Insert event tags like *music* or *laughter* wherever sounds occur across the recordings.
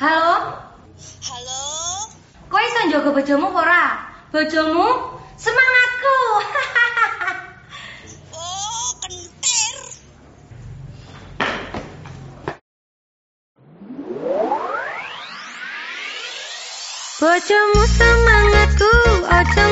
Halo? Halo? Kowe iso njogo bojomu ora? Bojomu semangatku. *laughs* Oh, kentir. bojomu semangatku, ojo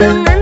Dengan